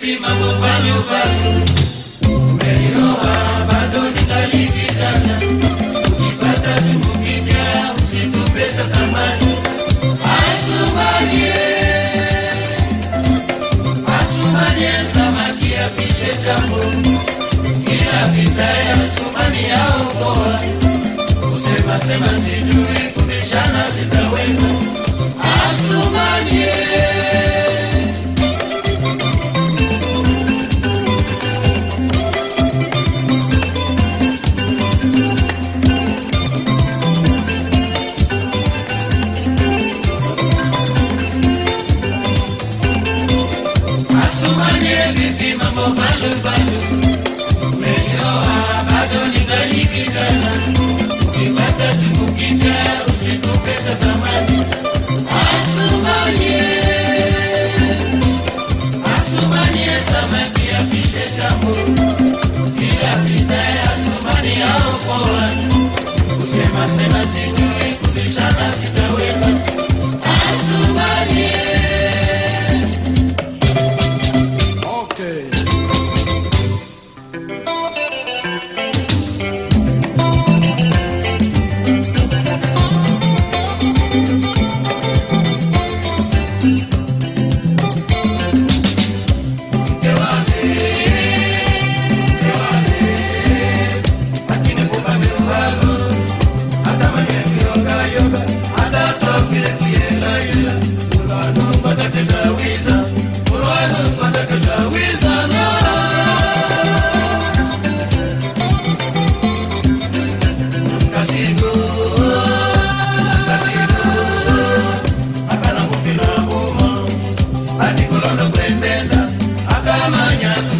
vipi mambo ningali kijana ukipata chungu kipya usitupe cha zamani asumanie asumanie samaki apishe jambo kila pita ya sumani yaokoa kusema sema sijui kusema sema up.